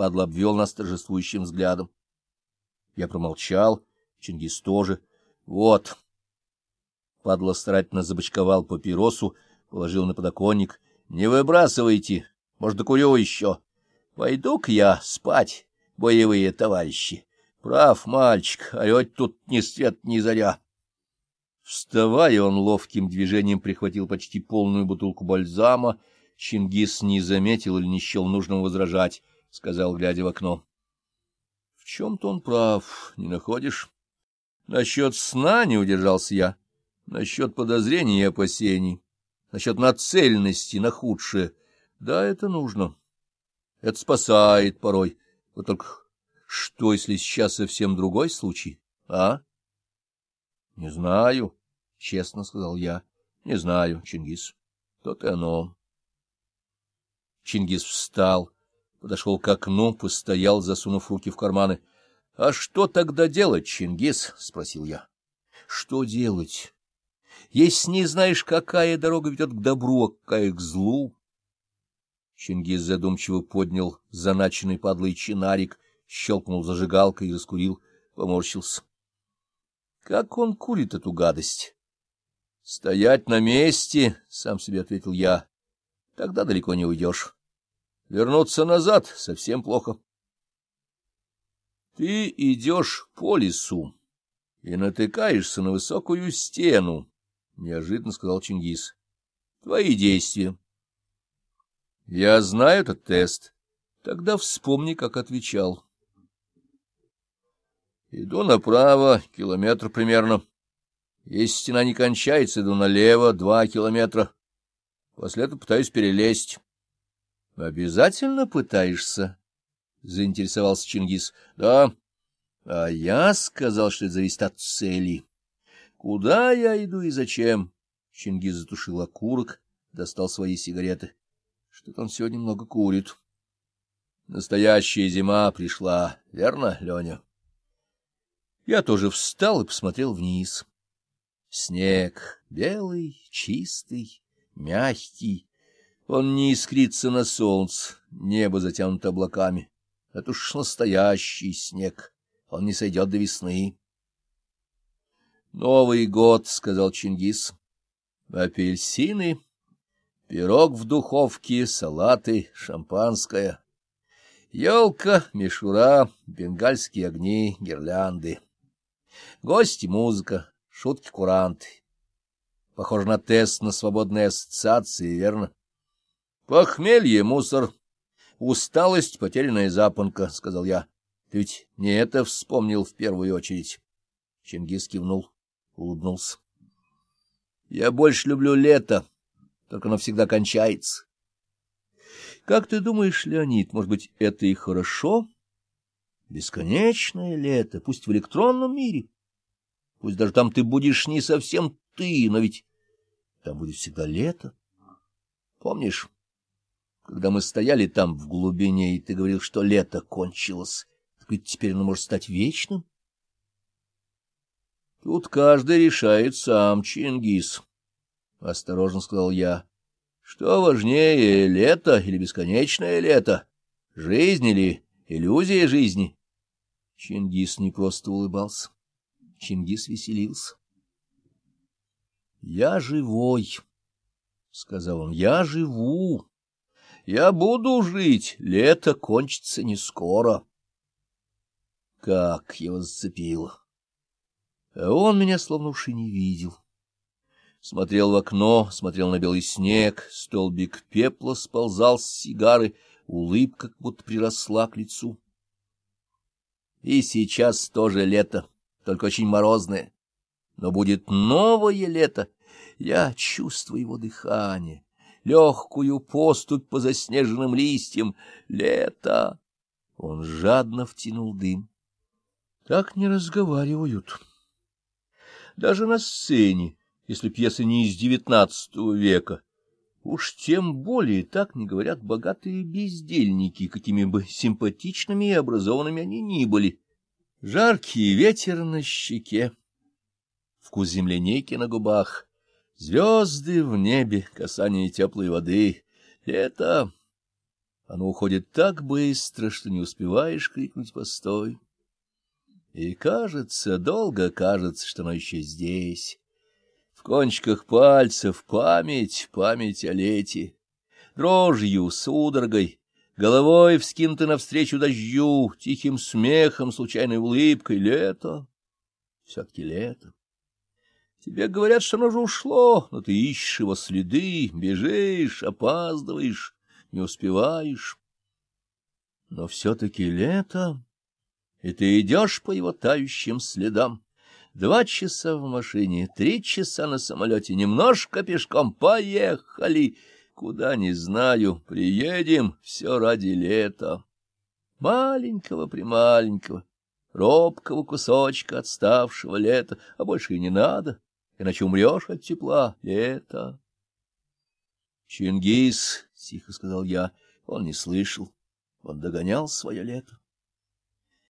Падла обвел нас торжествующим взглядом. Я промолчал, Чингис тоже. Вот. Падла старательно забочковал папиросу, положил на подоконник. Не выбрасывайте, может, докурю еще. Пойду-ка я спать, боевые товарищи. Прав, мальчик, орёть тут ни свет ни заря. Вставая, он ловким движением прихватил почти полную бутылку бальзама. Чингис не заметил или не счел нужным возражать, — сказал, глядя в окно. — В чем-то он прав, не находишь? Насчет сна не удержался я, насчет подозрений и опасений, насчет нацеленности на худшее. Да, это нужно. Это спасает порой. Вот только что, если сейчас совсем другой случай, а? — Не знаю. — честно сказал я. — Не знаю, Чингис. То-то оно. Чингис встал, подошел к окну, постоял, засунув руки в карманы. — А что тогда делать, Чингис? — спросил я. — Что делать? Если не знаешь, какая дорога ведет к добру, а какая к злу... Чингис задумчиво поднял заначенный падлый чинарик, щелкнул зажигалкой и раскурил, поморщился. — Как он курит эту гадость? — Стоять на месте, — сам себе ответил я. — Тогда далеко не уйдешь. Вернуться назад совсем плохо. Ты идешь по лесу и натыкаешься на высокую стену, — неожиданно сказал Чингис. — Твои действия. — Я знаю этот тест. Тогда вспомни, как отвечал. — Иду направо, километр примерно. — если стена не кончается, иду налево два километра. После этого пытаюсь перелезть. — Обязательно пытаешься? — заинтересовался Чингис. — Да. — А я сказал, что это зависит от цели. — Куда я иду и зачем? Чингис затушил окурок, достал свои сигареты. Что-то он сегодня много курит. Настоящая зима пришла, верно, Леня? Я тоже встал и посмотрел вниз. Снег белый, чистый, мягкий. Он не искрится на солнце, небо затянуто облаками. Это уж настоящий снег, он не сойдет до весны. — Новый год, — сказал Чингис. — Апельсины, пирог в духовке, салаты, шампанское. Елка, мишура, бенгальские огни, гирлянды. Гости, музыка, шутки-куранты. Похоже на тест на свободные ассоциации, верно? Похмелье, мусор, усталость, потерянная запонка, — сказал я. Ты ведь не это вспомнил в первую очередь. Чингис кивнул, улыбнулся. Я больше люблю лето, только оно всегда кончается. Как ты думаешь, Леонид, может быть, это и хорошо? Бесконечное лето, пусть в электронном мире. Пусть даже там ты будешь не совсем ты, но ведь там будет всегда лето. Помнишь, когда мы стояли там в глубине, и ты говорил, что лето кончилось, так ведь теперь оно может стать вечным? Тут каждый решает сам, Чингис, — осторожно сказал я. Что важнее, лето или бесконечное лето? Жизнь или иллюзия жизни? Чингис не просто улыбался. Чингис веселился. — Я живой, — сказал он, — я живу. Я буду жить, лето кончится не скоро. Как его зацепило! А он меня словно уж и не видел. Смотрел в окно, смотрел на белый снег, столбик пепла сползал с сигары, улыбка как будто приросла к лицу. И сейчас тоже лето только очень морозное. Но будет новое лето, я чувствую его дыхание, легкую поступь по заснеженным листьям. Лето! Он жадно втянул дым. Так не разговаривают. Даже на сцене, если пьеса не из девятнадцатого века. Уж тем более так не говорят богатые бездельники, какими бы симпатичными и образованными они ни были. Жаркий ветер на щеке, вкус земляники на губах, звезды в небе, касание теплой воды. Это... Оно уходит так быстро, что не успеваешь крикнуть «постой». И кажется, долго кажется, что оно еще здесь. В кончиках пальцев память, память о лете. Дрожью, судорогой, головой вскинуты навстречу дождю, тихим смехом, случайной улыбкой. Лето, все-таки лето. Тебе говорят, что оно уже ушло, но ты ищешь его следы, бежишь, опаздываешь, не успеваешь. Но все-таки лето и ты идешь по его тающим следам. Два часа в машине, три часа на самолете, немножко пешком. Поехали! Куда не знаю, приедем, все ради лета. Маленького-прималенького, робкого кусочка отставшего лета, а больше и не надо, иначе умрешь от тепла. Лето. Чингис, — тихо сказал я, — он не слышал, он догонял свое лето.